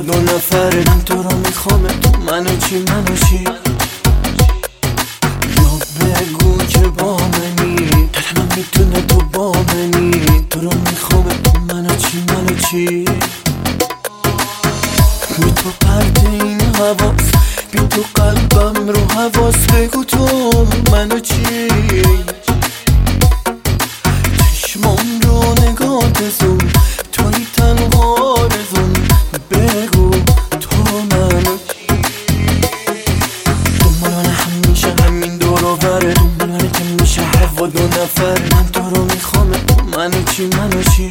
دو نفره. من تو رو می‌خوام تو منو چی منو چی؟ یا بگو که با منی دلم می‌تونه تو با منی تو رو می‌خوام تو منو چی منو چی؟ بی تو پرد این حواس بی تو قلبم رو حواس بگو تو منو چی؟ چشمام رو نگاه زون توی تنها رزون بگو تو منو دنبال همیشه همین دور و بره. دنبال که میشه هوا دو نفر. من تو رو می‌خوام منو چی منو چی؟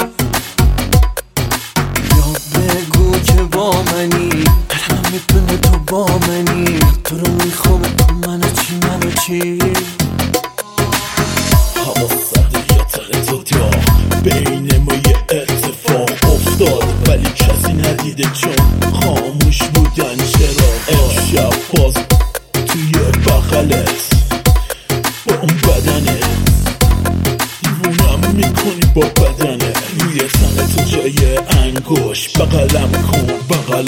یا بگو که با منی. دلم می‌تونه تو با منی. تو رو می‌خوام تو منو چی منو چی؟ هوا سرده یا تو بین افتاد ولی کسی ندیده چون خاموش بودن چرا امشب باز توی بغلت با اون بدنه؟ دیوونم می‌کنی با بدنه روی تن تو جای انگوش بغلم کن بغل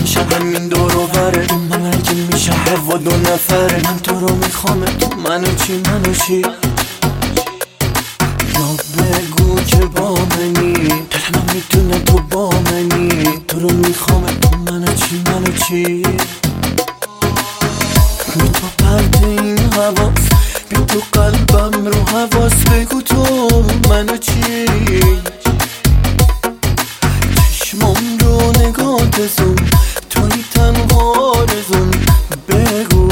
همیشه همین دور و بره. دنبال که میشه هوا دو نفره. من تو رو می‌خوام. تو منو چی؟ منو چی؟ یا بگو که با منی. دلم می‌تونه تو با منی. تو رو می‌خوام. تو منو چی؟ منو چی؟ بی تو پرد این حواس. بی تو قلبم رو حواس بگو تو. منو چی؟ چشمام رو نگاه بزن. توی تنها رزون بگو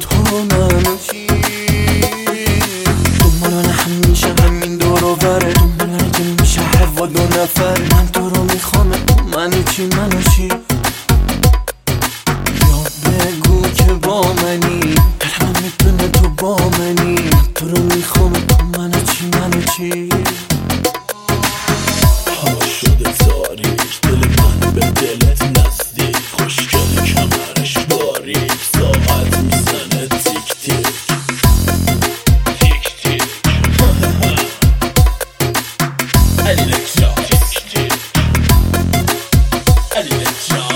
تو منو چی دنبال همیشه همین دور و بره. دنبال که میشه هوا دو نفر. من تو رو می‌خوام منو چی؟ منو چی؟ یا بگو که با منی. دلم می‌تونه تو با منی. تو رو می‌خوام تو منو چی؟ منو چی؟ هوا شده تاریک دل من به دلت نزدیک. باریک Saturday, y'all.